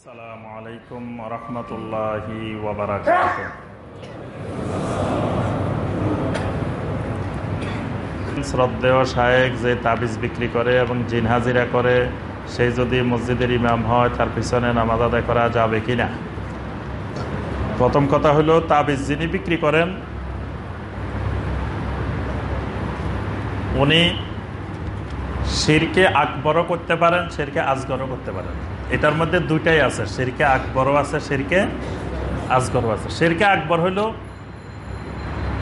আসসালামু শ্রদ্ধেয় যে তাবিজ বিক্রি করে এবং জিন হাজিরা করে যদি মসজিদের ইমাম হয়, তার পিছনে নামাজ আদায় করা যাবে কি না প্রথম কথা হলো, তাবিজ যিনি বিক্রি করেন, উনি শিরকে আকবরও করতে পারেন, শিরকে আজগরও করতে পারেন। এটার মধ্যে দুইটাই আছে, শিরকে আকবরও আছে, শিরকে আজগরও আছে। শিরকে আকবর হইল,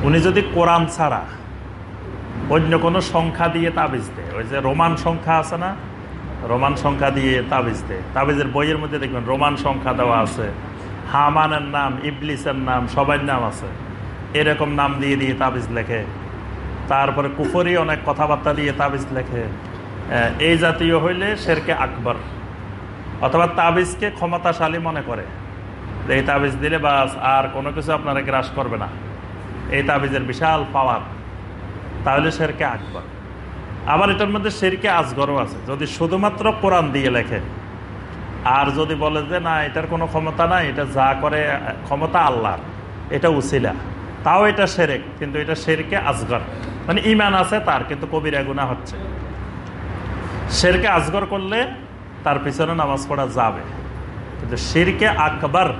উনি যদি কোরআন ছাড়া অন্য কোনো সংখ্যা দিয়ে তাবিজ দেয়, ওই যে রোমান সংখ্যা আছে না? রোমান সংখ্যা দিয়ে তাবিজ দেয়। তাবিজের বইয়ের মধ্যে দেখবেন রোমান সংখ্যা দেওয়া আছে, হামানের নাম, ইবলিসের নাম, সবার নাম আছে। এরকম নাম দিয়ে দিয়ে তাবিজ লেখে। তারপরে কুফরি অনেক কথাবার্তা দিয়ে তাবিজ লেখে। এই জাতীয় হইলে শেরকে আকবর। অথবা তাবিজকে ক্ষমতাশালী মনে করে। এই তাবিজ দিলে বাস আর কোনো কিছু আপনারা গ্রাস করবে না। এই তাবিজের বিশাল পাওয়ার। তাহলে শেরকে আকবর। আবার এটার মধ্যে শেরকে আজগরও আছে। যদি শুধুমাত্র কোরআন দিয়ে লেখে, আর যদি বলে যে না, এটার কোনো ক্ষমতা নাই, এটা যা করে, ক্ষমতা আল্লাহর, এটা উসিলা। তাও এটা সেরেক কিন্তু এটা শেরকে আজগর মানে ইমান আছে তার, কিন্তু কবিরা গুণা হচ্ছে। শেরকে আজগর করলে তার পিছনে নামাজ পড়া যাবে। কিন্তু শিরকে আকবর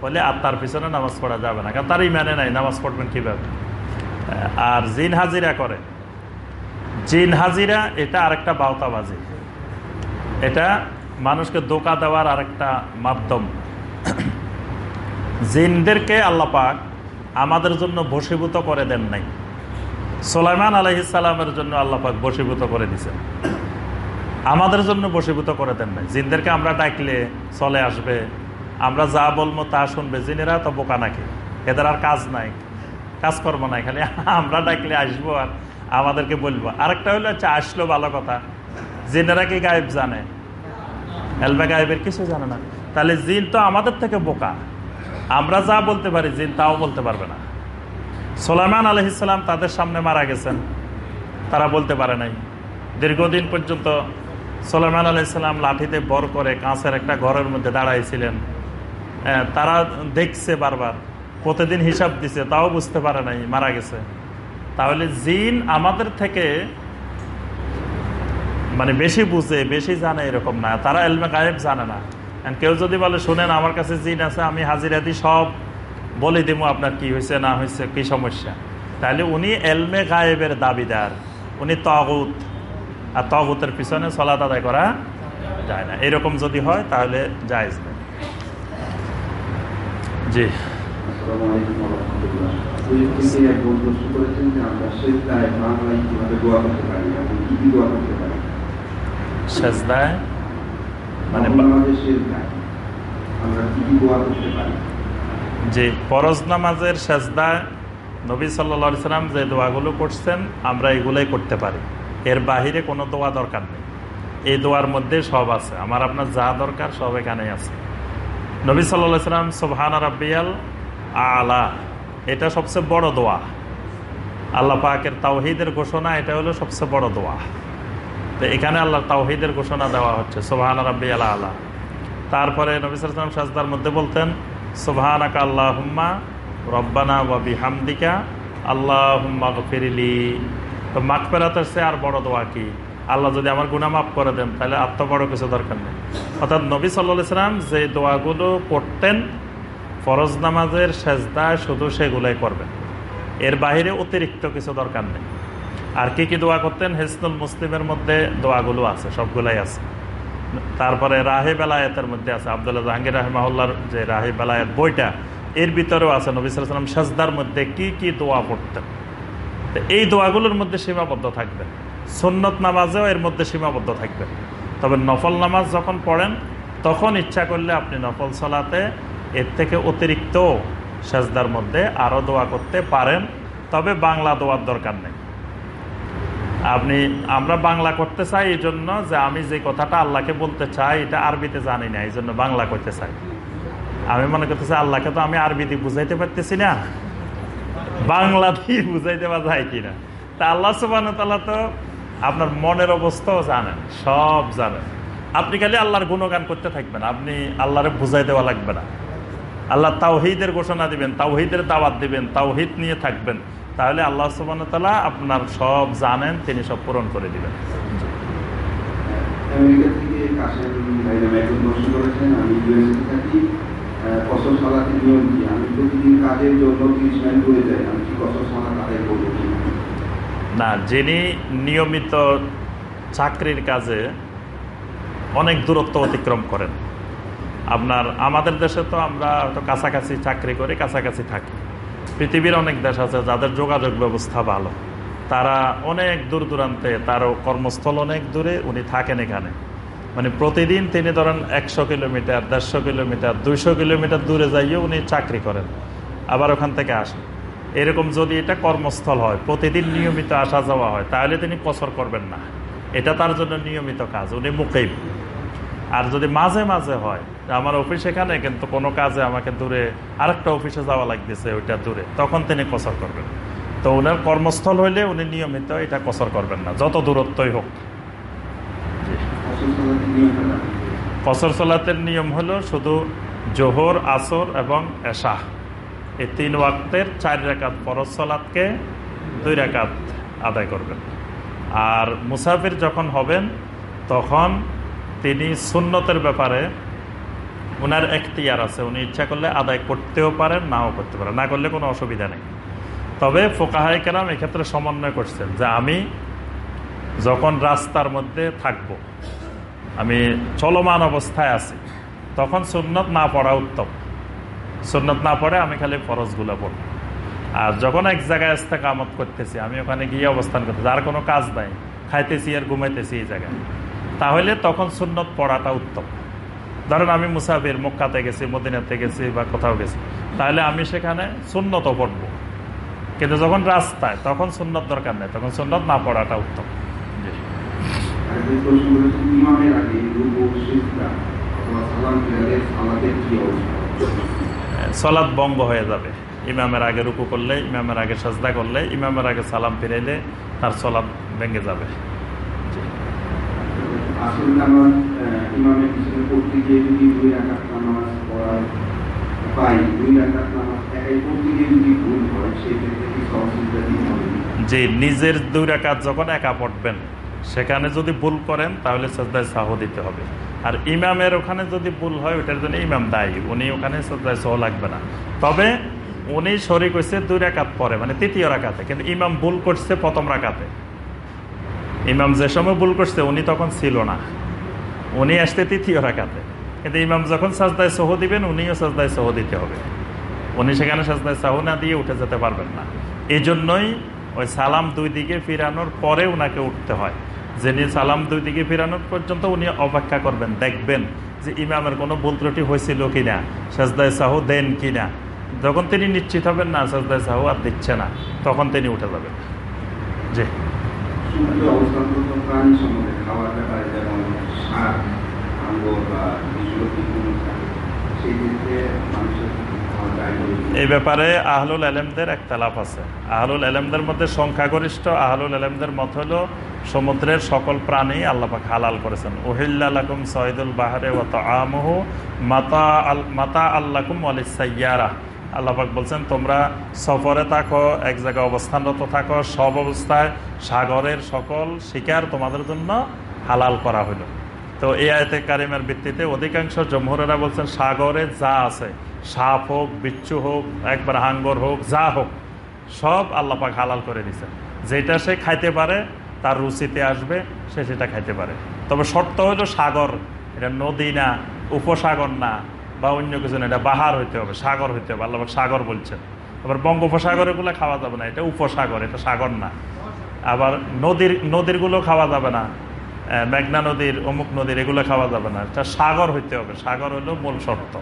বলে আর তার পিছনে নামাজ পড়া যাবে না। কারণ তার ইমানে নাই, নামাজ পড়বেন কীভাবে? আর জিন হাজিরা করে। জিন হাজিরা, এটা আরেকটা বাউতাবাজি। এটা মানুষকে দোকা দেওয়ার আরেকটা মাধ্যম। জিনদেরকে আল্লাপাক আমাদের জন্য বসীভূত করে দেন নাই। সোলাইমান আলহিসাল্লামের জন্য আল্লাপাক বসীভূত করে দিছেন আমাদের জন্য বসীভূত করে দেন নাই। জিনদেরকে আমরা ডাকলে চলে আসবে, আমরা যা বলব তা শুনবে। জিনেরা তো বোকা নাকি? এদের আর কাজ নাই, কাজকর্ম নাই, খালি আমরা ডাকলে আসব আর আমাদেরকে বলব। আরেকটা হলো আচ্ছা আসলো ভালো কথা। জিনেরা কি গায়েব জানে? এলবা গায়েবের কিছু জানে না। তাহলে জিন তো আমাদের থেকে বোকা। আমরা যা বলতে পারি, জিন তাও বলতে পারবে না। সোলাইমান আলহিসাম তাদের সামনে মারা গেছেন। তারা বলতে পারে নাই। দীর্ঘদিন পর্যন্ত সোলাইমান আলহিসাম লাঠিতে বর করে কাঁচের একটা ঘরের মধ্যে দাঁড়াইছিলেন। তারা দেখছে বারবার, প্রতিদিন হিসাব দিছে, তাও বুঝতে পারে নাই, মারা গেছে। তাহলে জিন আমাদের থেকে মানে বেশি বুঝে, বেশি জানে এরকম না। তারা এলমে গায়েব জানে না। কেউ যদি বলে, শুনেন, আমার কাছে জিন আছে, আমি হাজিরা দিই, সব বলে দিব আপনার কি হয়েছে, না হয়েছে, কি সমস্যা? তাহলে উনি এলমে গায়েবের দাবিদার। উনি তগুত। আর তগুতের পিছনে সলাত আদায় করা যায় না। এরকম যদি হয় তাহলে জায়জ নেই। জি। সেজদায় মানে যে ফরজ নামাজের সেজদায় নবী সাল্লা সাল্লাম যে দোয়াগুলো করছেন আমরা এগুলোই করতে পারি। এর বাহিরে কোনো দোয়া দরকার নেই। এই দোয়ার মধ্যে সব আছে। আমার আপনার যা দরকার সব এখানেই আছে। নবী সাল্লা সাল্লাম সোহান রাব্বিয়াল আলা, এটা সবচেয়ে বড় দোয়া। আল্লাহ পাকের তাওহিদের ঘোষণা, এটা হলো সবচেয়ে বড় দোয়া। তো এখানে আল্লাহ তাওহিদের ঘোষণা দেওয়া হচ্ছে সোহান রাব্বি আলা। আলা তারপরে নবী সালাম সাজদার মধ্যে বলতেন সোহান আকা আল্লাহ রব্বানা বাবি হামদিকা আল্লাহ তো মাঠ ফেরাতের সে আর বড় দোয়া কি? আল্লাহ যদি আমার গুণা মাফ করে দেন, তাহলে তো বড় কিছু দরকার নেই। অর্থাৎ নবী সাল্লা সাল্লাম যে দোয়াগুলো করতেন ফরজ নামাজের সেজদায় শুধু সেগুলোই করবেন। এর বাহিরে অতিরিক্ত কিছু দরকার নেই। আর কি কি দোয়া করতেন? হেসনুল মুসলিমের মধ্যে দোয়াগুলো আছে, সবগুলাই আছে। তারপরে রাহে বেলায়েতের মধ্যে আছে, আবদুল্লাহ জাহাঙ্গীর রাহমাউল্লার যে রাহে বেলায়েত বইটা, এর ভিতরেও আছে, নবী সাল্লাম সাজদার মধ্যে কি কি দোয়া পড়তেন। এই দোয়াগুলোর মধ্যে সীমাবদ্ধ থাকবে। সুন্নত নামাজেও এর মধ্যে সীমাবদ্ধ থাকবে। তবে নফল নামাজ যখন পড়েন, তখন ইচ্ছা করলে আপনি নফল সলাতে এর থেকে অতিরিক্ত সেজদার মধ্যে আরও দোয়া করতে পারেন। তবে বাংলা দোয়ার দরকার নেই। আপনি, আমরা বাংলা করতে চাই এই জন্য যে আমি যে কথাটা আল্লাহকে বলতে চাই, এটা আরবিতে জানি না, এই জন্য বাংলা করতে চাই। আমি মনে করতেছি আল্লাহকে তো আমি আরবিতে বুঝাইতে পারতেছি না। বাংলা দিয়ে বুঝাইতে পারা যায় কিনা? তা আল্লাহ সুবান তো আপনার মনের অবস্থাও জানেন, সব জানেন। আপনি খালি আল্লাহর গুণগান করতে থাকবেন, আপনি আল্লাহরে বুঝাই দেওয়া লাগবে না। আল্লাহ তাওহিদের ঘোষণা দিবেন, তাওহিদের দাওয়াত দিবেন, তাওহিদ নিয়ে থাকবেন। তাহলে আল্লাহ সুবান তালা আপনার সব জানেন, তিনি সব পূরণ করে দিবেন। আমেরিকা থেকে ভাই নামে একজন করেছেন, আমি ইউএসএ থাকি। কসর নিয়ম কি আমি প্রতিদিন কাজের জন্য তিরিশ মাইল দূরে যাই, আমি কি কসর আদায় না, যিনি নিয়মিত চাকরির কাজে অনেক দূরত্ব অতিক্রম করেন। আপনার, আমাদের দেশে তো আমরা তো কাছাকাছি চাকরি করি, কাছাকাছি থাকি। পৃথিবীর অনেক দেশ আছে যাদের যোগাযোগ ব্যবস্থা ভালো। তারা অনেক দূর দূরান্তে তারও কর্মস্থল অনেক দূরে, উনি থাকেন এখানে। মানে প্রতিদিন তিনি ধরেন একশো কিলোমিটার, দেড়শো কিলোমিটার, দুইশো কিলোমিটার দূরে যাইয়ে উনি চাকরি করেন, আবার ওখান থেকে আসেন। এরকম যদি এটা কর্মস্থল হয়, প্রতিদিন নিয়মিত আসা যাওয়া হয়, তাহলে তিনি কসর করবেন না। এটা তার জন্য নিয়মিত কাজ, উনি মুখেই আর যদি মাঝে মাঝে হয়, আমার অফিস এখানে, কিন্তু কোনো কাজে আমাকে দূরে, আরেকটা অফিসে যাওয়া লাগতেছে ওইটা দূরে, তখন তিনি কসর করবেন। তো ওনার কর্মস্থল হইলে উনি নিয়মিত এটা কসর করবেন না, যত দূরত্বই হোক। কসর সালাতের নিয়ম হলো শুধু জোহর, আসর এবং এশা। এই তিন ওয়াক্তের চার রেখাত ফরজ সলাতকে দুই রেখাত আদায় করবেন। আর মুসাফির যখন হবেন, তখন তিনি সুন্নতের ব্যাপারে ওনার এখতিয়ার আছে। উনি ইচ্ছা করলে আদায় করতেও পারেন, নাও করতে পারেন। না করলে কোনো অসুবিধা নেই। তবে ফোকাহাই কেরাম এক্ষেত্রে সমন্বয় করছেন যে আমি যখন রাস্তার মধ্যে থাকব আমি চলমান অবস্থায় আছি। তখন সুন্নত না পড়া উত্তম। সুন্নত না পড়ে আমি খালি ফরজগুলো পড়ব। আর যখন এক জায়গায় কামত করতেছি, আমি ওখানে গিয়ে অবস্থান করতেছি, আর কোনো কাজ নাই। খাইতেছি আর ঘুমাইতেছি এই জায়গায়। তাহলে তখন সুন্নত পড়াটা উত্তম। ধরেন আমি মুসাফির, মক্কাতে গেছি, মদিনাতে গেছি বা কোথাও গেছি। তাহলে আমি সেখানে সুন্নত পড়ব। কিন্তু যখন রাস্তায়, তখন সুন্নত দরকার নেই। তখন সুন্নত না পড়াটা উত্তম। প্রশ্ন বঙ্গ হয়ে যাবে। ইমামের আগে রুকু করলে, ইমামের আগে সাজদা করলে, ইমামের আগে সালাম ফিরাইলে তার সলাদ ভেঙে যাবে। যে নিজের দুই রাকাত যখন একা পড়বেন সেখানে যদি ভুল করেন, তাহলে সজদায় সাহ দিতে হবে। আর ইমামের ওখানে যদি ভুল হয় ওটার জন্য ইমাম দায়ী। উনি ওখানে সজদায় সহ লাগবে না। তবে উনি শরিক হয়েছে দুই রাকাত পরে মানে তৃতীয় রাকাতে। কিন্তু ইমাম ভুল করছে প্রথম রাকাতে। ইমাম যে সময় ভুল করছে, উনি তখন ছিল না। উনি আসতে তৃতীয় রাকাতে। কিন্তু ইমাম যখন সাজদায় সহ দিবেন, উনিও সাজদায় সহ দিতে হবে। উনি সেখানে সাজদায় সাহ না দিয়ে উঠে যেতে পারবেন না। এই জন্যই ওই সালাম দুই দিকে ফিরানোর পরে উনাকে উঠতে হয়। যিনি সালাম দুই দিকে ফিরানোর পর্যন্ত উনি অপেক্ষা করবেন। দেখবেন যে ইমামের কোনো ভুল ত্রুটি হয়েছিল কিনা সাজদায় সাহ দেন কিনা। যখন তিনি নিশ্চিত হবেন না সাজদায় সাহ আর দিচ্ছে না। তখন তিনি উঠে যাবেন। জি। কি এই ব্যাপারে আহলুল আলমদের এক তালাপ আছে। আহলুল আলমদের মধ্যে সংখ্যাগরিষ্ঠ আহলুল আলমদের মত হলো সমুদ্রের সকল প্রাণী আল্লাপাক হালাল করেছেন। ওহিল্লাকুম সৈদুল বাহারে ওত আমহু মাতা আল মাতা আল্লাকুম আলিসাইয়ারা আল্লাপাক বলছেন, তোমরা সফরে থাকো, এক জায়গায় অবস্থানরত থাকো, সব অবস্থায় সাগরের সকল শিকার তোমাদের জন্য হালাল করা হলো তো এই আয়তে কারিমের ভিত্তিতে অধিকাংশ জমহুরেরা বলছেন, সাগরে যা আছে, সাপ হোক, বিচ্ছু হোক, একবার হাঙ্গর হোক, যা হোক, সব আল্লাপাক হালাল করে দিচ্ছেন যেটা সে খাইতে পারে তার রুচিতে আসবে, সে সেটা খাইতে পারে। তবে শর্ত হলো সাগর। এটা নদী না, উপসাগর না, বা অন্য কিছু না, এটা বাহার হইতে হবে, সাগর হইতে হবে আল্লাপাক সাগর বলছেন। আবার বঙ্গোপসাগর এগুলো খাওয়া যাবে না, এটা উপসাগর, এটা সাগর না। আবার নদীর নদীরগুলো খাওয়া যাবে না মেঘনা নদীর, অমুক নদীর, এগুলো খাওয়া যাবে না। এটা সাগর হইতে হবে, সাগর হলো মূল শর্ত।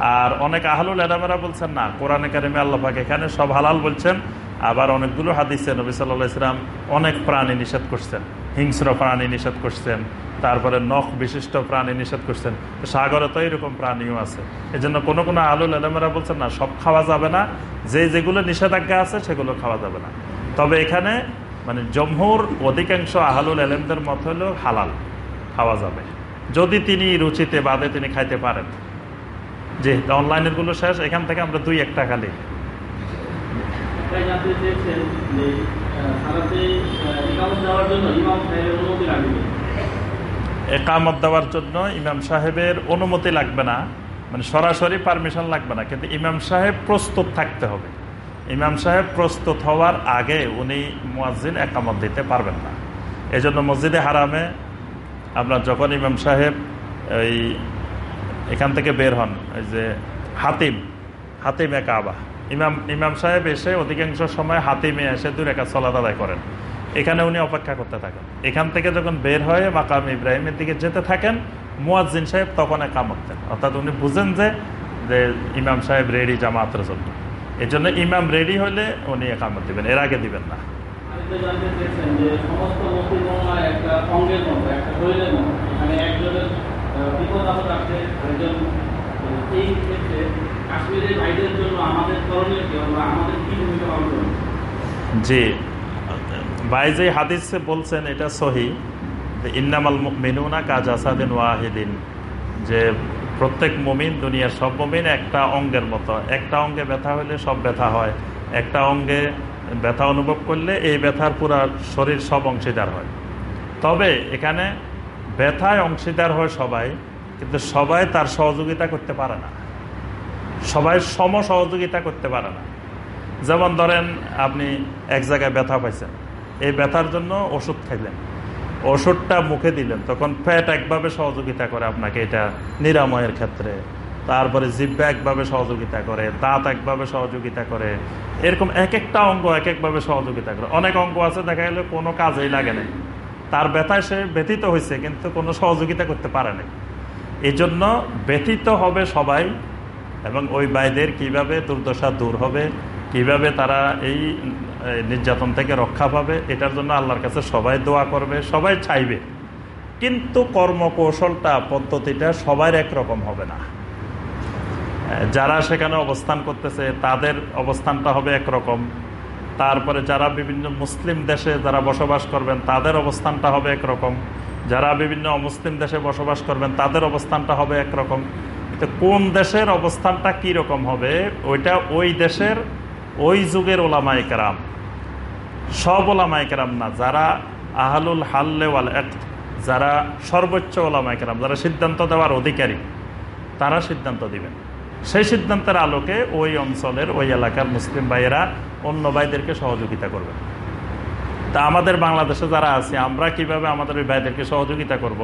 আর অনেক আহলুল এরামেরা বলছেন, না, কোরআনে কারিমে আল্লাপাক এখানে সব হালাল বলছেন। আবার অনেকগুলো হাদিসে নবী সাল্লাহ ইসলাম অনেক প্রাণী নিষেধ করছেন। হিংস্র প্রাণী নিষেধ করছেন। তারপরে নখ বিশিষ্ট প্রাণী নিষেধ করছেন। সাগরে তো এরকম প্রাণীও আছে। এই জন্য কোনো কোনো আলুল এলামেরা বলছেন, না, সব খাওয়া যাবে না। যে যেগুলো নিষেধাজ্ঞা আছে, সেগুলো খাওয়া যাবে না। তবে এখানে মানে জমহুর অধিকাংশ আহলুল এলেমদের মত হলেও হালাল, খাওয়া যাবে। যদি তিনি রুচিতে বাদে তিনি খাইতে পারেন। যে অনলাইনেরগুলো শেষ, এখান থেকে আমরা দুই একটা খালি। জানতে চেয়েছেন যে আহ, দেওয়ার জন্য ইমাম সাহেবের অনুমতি লাগবে। একামত দেওয়ার জন্য ইমাম সাহেবের অনুমতি লাগবে না মানে সরাসরি পারমিশন লাগবে না কিন্তু ইমাম সাহেব প্রস্তুত থাকতে হবে। ইমাম সাহেব প্রস্তুত হওয়ার আগে উনি মুয়াজ্জিন একামত দিতে পারবেন না। এই জন্য মসজিদে হারামে আপনার যখন ইমাম সাহেব এই এখান থেকে বের হন ওই যে হাতিম হাতিমে কাবা ইমাম ইমাম সাহেব এসে অধিকাংশ সময় হাতিমে এসে দূর একা চলাত আদায় করেন। এখানে উনি অপেক্ষা করতে থাকেন। এখান থেকে যখন বের হয়ে মাকাম ইব্রাহিমের দিকে যেতে থাকেন, মুয়াজ্জিন সাহেব তখন একামত দেন অর্থাৎ উনি বুঝেন যে যে ইমাম সাহেব রেডি জামাতের জন্য। এই জন্য ইমাম রেডি হলে উনি একামত দিবেন, এর আগে দিবেন না। একটা জি, ভাই যে হাদিসে বলছেন, এটা সহি। ইন্নামাল মেনুনা কাজ আসাদিন ওয়াহিদিন। যে প্রত্যেক মমিন দুনিয়ার সব মমিন একটা অঙ্গের মতো। একটা অঙ্গে ব্যথা হলে সব ব্যথা হয়। একটা অঙ্গে ব্যথা অনুভব করলে এই ব্যথার পুরা শরীর সব অংশীদার হয়। তবে এখানে ব্যথায় অংশীদার হয় সবাই, কিন্তু সবাই তার সহযোগিতা করতে পারে না। সবাই সম সহযোগিতা করতে পারে না। যেমন ধরেন, আপনি এক জায়গায় ব্যথা পাইছেন। এই ব্যথার জন্য ওষুধ খাইলেন। ওষুধটা মুখে দিলেন, তখন ফ্যাট একভাবে সহযোগিতা করে আপনাকে, এটা নিরাময়ের ক্ষেত্রে। তারপরে জিব্বা একভাবে সহযোগিতা করে, দাঁত একভাবে সহযোগিতা করে। এরকম এক একটা অঙ্গ এক একভাবে সহযোগিতা করে। অনেক অঙ্গ আছে, দেখা গেলে কোনো কাজেই লাগে না তার ব্যথায় সে ব্যথিত হয়েছে কিন্তু কোনো সহযোগিতা করতে পারে না এই জন্য ব্যথিত হবে সবাই এবং ওই বাইদের কীভাবে দুর্দশা দূর হবে, কীভাবে তারা এই নির্যাতন থেকে রক্ষা পাবে, এটার জন্য আল্লাহর কাছে সবাই দোয়া করবে, সবাই চাইবে। কিন্তু কর্মকৌশলটা, পদ্ধতিটা সবার একরকম হবে না। যারা সেখানে অবস্থান করতেছে, তাদের অবস্থানটা হবে একরকম। তারপরে যারা বিভিন্ন মুসলিম দেশে যারা বসবাস করবেন, তাদের অবস্থানটা হবে একরকম। যারা বিভিন্ন অমুসলিম দেশে বসবাস করবেন, তাদের অবস্থানটা হবে একরকম। তো কোন দেশের অবস্থানটা কি রকম হবে? ওইটা ওই দেশের ওই যুগের ওলামাই কেরাম। সব ওলামাই কেরাম না, যারা আহলুল হাল্লে ওয়াল এক যারা সর্বোচ্চ ওলামাই কেরাম, যারা সিদ্ধান্ত দেওয়ার অধিকারী, তারা সিদ্ধান্ত দিবেন। সেই সিদ্ধান্তের আলোকে ওই অঞ্চলের, ওই এলাকার মুসলিম ভাইয়েরা অন্য ভাইদেরকে সহযোগিতা করবেন। তা আমাদের বাংলাদেশে যারা আছে আমরা কীভাবে আমাদের ওই ভাইদেরকে সহযোগিতা করব।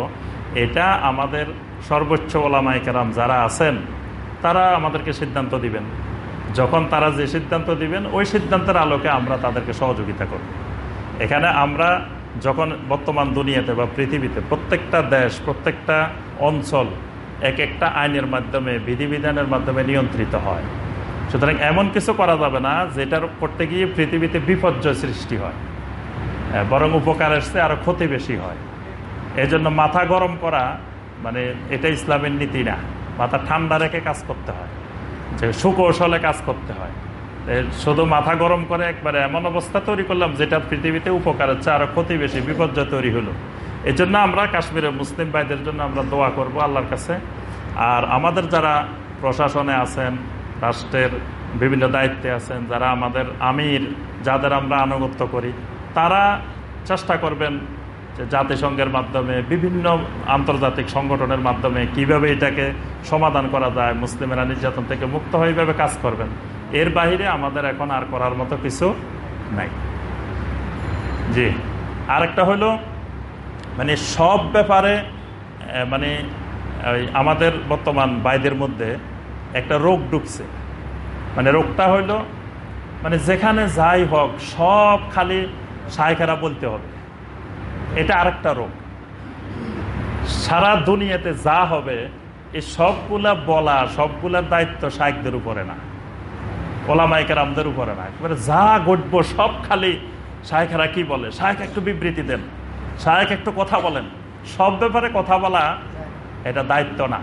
এটা আমাদের সর্বোচ্চ ওলামাই কেরাম যারা আছেন তারা আমাদেরকে সিদ্ধান্ত দিবেন। যখন তারা যে সিদ্ধান্ত দিবেন ওই সিদ্ধান্তের আলোকে আমরা তাদেরকে সহযোগিতা করব। এখানে আমরা যখন বর্তমান দুনিয়াতে বা পৃথিবীতে প্রত্যেকটা দেশ প্রত্যেকটা অঞ্চল এক একটা আইনের মাধ্যমে বিধিবিধানের মাধ্যমে নিয়ন্ত্রিত হয়। সুতরাং এমন কিছু করা যাবে না যেটার করতে গিয়ে পৃথিবীতে বিপর্যয় সৃষ্টি হ্যাঁ, বরং উপকার এসছে আরও ক্ষতি বেশি হয়। এই জন্য মাথা গরম করা মানে এটা ইসলামের নীতি না। মাথা ঠান্ডা রেখে কাজ করতে হয়। যে সুকৌশলে কাজ করতে হয়। শুধু মাথা গরম করে একবারে এমন অবস্থা তৈরি করলাম, যেটা পৃথিবীতে উপকার হচ্ছে, আরও ক্ষতি বেশি, বিপর্যয় তৈরি হলো। এই জন্য আমরা কাশ্মীরের মুসলিম ভাইদের জন্য আমরা দোয়া করব আল্লাহর কাছে। আর আমাদের যারা প্রশাসনে আছেন, রাষ্ট্রের বিভিন্ন দায়িত্বে আছেন, যারা আমাদের আমির, যাদের আমরা আনুগত্য করি তারা চেষ্টা করবেন যে জাতিসংঘের মাধ্যমে, বিভিন্ন আন্তর্জাতিক সংগঠনের মাধ্যমে কীভাবে এটাকে সমাধান করা যায়, মুসলিমেরা নির্যাতন থেকে মুক্ত হয়ে এইভাবে কাজ করবেন। এর বাহিরে আমাদের এখন আর করার মতো কিছু নাই। জি। আরেকটা হলো মানে সব ব্যাপারে মানে আমাদের বর্তমান বাইদের মধ্যে একটা রোগ ঢুকছে। মানে রোগটা হইল মানে যেখানে যাই হোক, সব খালি সায়খারা বলতে হবে। এটা আরেকটা রোগ। সারা দুনিয়াতে যা হবে এই সবগুলা বলা সবগুলার দায়িত্ব শায়কদের উপরে না। ওলামাইকার আমদের উপরে না। একেবারে যা ঘটবো, সব খালি শায়খেরা কি বলে? শায়ক একটু বিবৃতি দেন। শায়ক একটু কথা বলেন। সব ব্যাপারে কথা বলা, এটা দায়িত্ব না।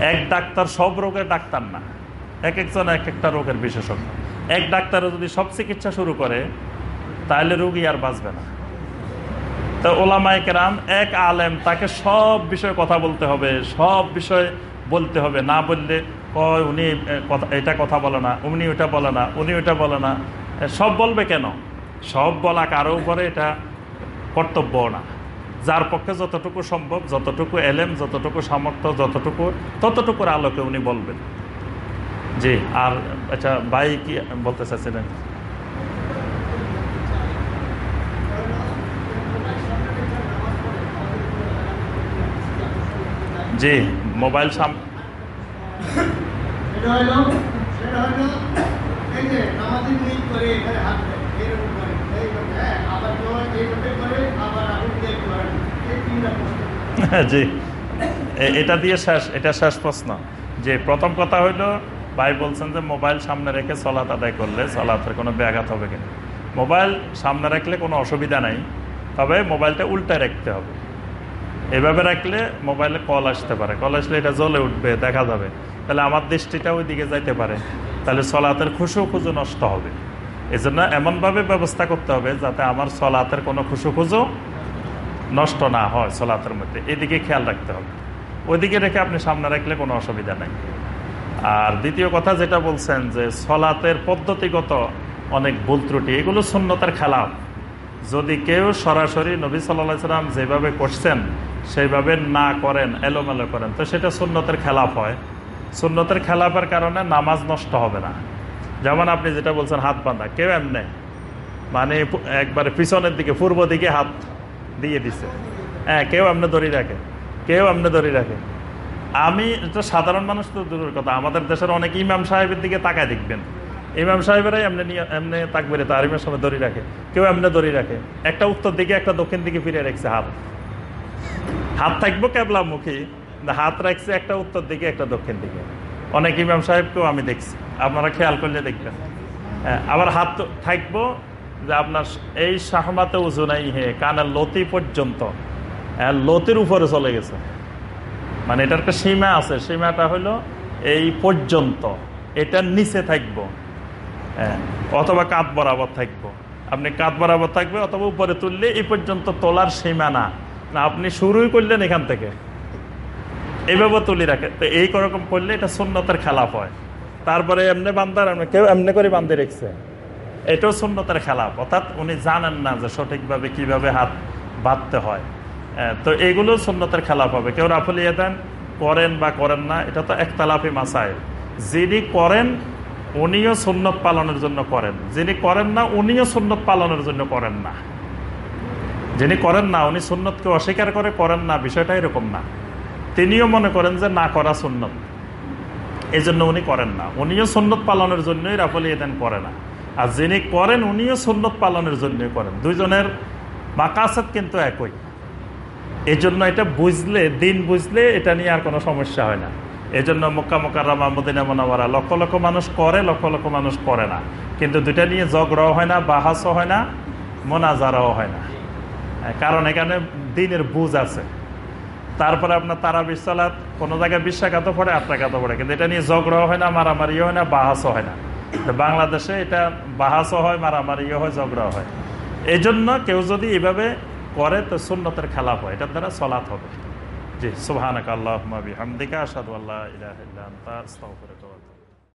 এক ডাক্তার সব রোগের ডাক্তার না। এক একজন এক একটা রোগের বিশেষজ্ঞ। এক ডাক্তারে যদি সব চিকিৎসা শুরু করে তাহলে রুগী আর বাঁচবে না। তো ওলামাই কেরাম, এক আলেম, তাকে সব বিষয়ে কথা বলতে হবে, সব বিষয়ে বলতে হবে। না বললে কয়, উনি কথা, এটা কথা বলে না, উনি ওটা বলে না, উনি ওটা বলে না। সব বলবে কেন? সব বলা কারও উপরে এটা কর্তব্য না। যার পক্ষে যতটুকু সম্ভব, যতটুকু এলেম, যতটুকু সামর্থ্য, যতটুকু, ততটুকুর আলোকে উনি বলবেন। জি, আর আচ্ছা ভাই কি বলতে চাচ্ছিলেন জি মোবাইল সাম সেটা হলো সেটা হলো এই যে নামাজের নিয়ে করে এখানে হাত দেয় এইরকম করে এইরকম হ্যাঁ আবার কেউ এইভাবে করে আবার আগুন দিয়ে করেন এই মোবাইল প্রশ্ন। জি এটা দিয়ে শেষ এটা শেষ প্রশ্ন যে প্রথম কথা হইল ভাই বলছেন যে মোবাইল সামনে রেখে চলাত আদায় করলে চলাতের কোনো ব্যাঘাত হবে কিনা। মোবাইল সামনে রাখলে কোনো অসুবিধা নাই তবে মোবাইলটা উল্টায় রাখতে হবে। এভাবে রাখলে মোবাইলে কল আসতে পারে। কল আসলে এটা জ্বলে উঠবে, দেখা যাবে। তাহলে আমার দৃষ্টিটা ওই দিকে যাইতে পারে। তাহলে সলাতের খুশু খুঁজো নষ্ট হবে। এই জন্য এমনভাবে ব্যবস্থা করতে হবে যাতে আমার সলাতের কোনো খুশু খুঁজো নষ্ট না হয় সলাতের মধ্যে। এদিকে খেয়াল রাখতে হবে। ওইদিকে রেখে আপনি সামনে রাখলে কোনো অসুবিধা নেই। আর দ্বিতীয় কথা যেটা বলছেন যে সলাতের পদ্ধতিগত অনেক ভুল ত্রুটি, এগুলো শূন্যতার খেলাফ। যদি কেউ সরাসরি নবী সাল্লা সাল্লাম যেভাবে করছেন সেইভাবে না করেন, এলোমেলো করেন। তো সেটা সুন্নতের খেলাফ হয়। সুন্নতের খেলাফের কারণে নামাজ নষ্ট হবে না। যেমন আপনি যেটা বলছেন, হাত বাঁধা, কেউ এমনি। মানে একবারে পিছনের দিকে, পূর্ব দিকে হাত দিয়ে দিছে। হ্যাঁ কেউ এমনি দড়ি রাখে। কেউ এমনি দড়ি রাখে। আমি এটা সাধারণ মানুষ তো দূরের কথা। আমাদের দেশের অনেক ইমাম সাহেবের দিকে তাকায় দেখবেন। ইমাম সাহেবেরাই এমনি নিয়ে, এমনি তাকবেরে তারিমের সময় দড়ি রাখে। কেউ এমনি দড়ি রাখে। একটা উত্তর দিকে, একটা দক্ষিণ দিকে ফিরে রেখেছে হাত। হাত থাকব কেবলামুখী না হাত রাখছে একটা উত্তর দিকে একটা দক্ষিণ দিকে। অনেক ইমাম সাহেবকেও আমি দেখছি। আপনারা খেয়াল করলে দেখবেন। হ্যাঁ, আবার হাত থাকব যে আপনার এই সাহমাতে উজু নাই হে কানের লতি পর্যন্ত। হ্যাঁ, লতির উপরে চলে গেছে। মানে এটার একটা সীমা আছে। সীমাটা হলো এই পর্যন্ত। এটার নিচে থাকব। হ্যাঁ, অথবা কাঁধ বরাবর থাকব। আপনি কাঁধ বরাবর থাকবে অথবা উপরে তুললে এই পর্যন্ত তোলার সীমা না। না, আপনি শুরুই করলেন এখান থেকে। এইভাবে তুলি রাখে তো এই রকম করলে এটা সুন্নতের খেলাপ হয়। তারপরে এমনি বান্ধার এমনি কেউ এমনি করে বান্ধে রেখছে। এটাও সুন্নতের খেলাপ অর্থাৎ উনি জানেন না যে সঠিকভাবে কীভাবে হাত বাঁধতে হয়। তো এগুলো সুন্নতের খেলাপ হবে। কেউ রাফলিয়ে দেন, করেন বা করেন না, এটা তো একতালাফি মাসাইল। যিনি করেন, উনিও সুন্নত পালনের জন্য করেন। যিনি করেন না, উনিও সুন্নত পালনের জন্য করেন না। যিনি করেন না, উনি সুন্নতকে অস্বীকার করে করেন না, বিষয়টা এরকম না। তিনিও মনে করেন যে না, করা সুন্নত। এই জন্য উনি করেন না। উনিও সুন্নত পালনের জন্যই রাফলি এদেন করে না। আর যিনি করেন, উনিও সুন্নত পালনের জন্যই করেন। দুইজনের মাকাসাত কিন্তু একই। এই জন্য এটা বুঝলে, দিন বুঝলে এটা নিয়ে আর কোনো সমস্যা হয় না। এই জন্য মক্কা, মোকাররমা, মদিনা মোনামারা লক্ষ লক্ষ মানুষ করে, লক্ষ লক্ষ মানুষ করে না। কিন্তু দুইটা নিয়ে ঝগড়াও হয় না, বাহাসও হয় না, মোনাজারাও হয় না। কারণ এখানে দিনের বুঝ আছে। তারপরে আপনার তারা বিশ্বলাত কোনো জায়গায় বিশ্বাঘাতও পড়ে আত্মাঘাতও পড়ে। কিন্তু এটা নিয়ে ঝগড়াও হয় না, মারামারিও হয় না, বাহাসও হয় না। বাংলাদেশে এটা বাহাসও হয়, মারামারিও হয়, ঝগড়াও হয়। এই জন্য কেউ যদি এভাবে করে, তো সুন্নতের খেলাফ হয়। এটার দ্বারা সলাৎ হবে। জি সুবহানাক আল্লাহুম্মা বিহামদিকা, আশহাদু আল্লা ইলাহা ইল্লা আনতা, আস্তাগফিরুকা।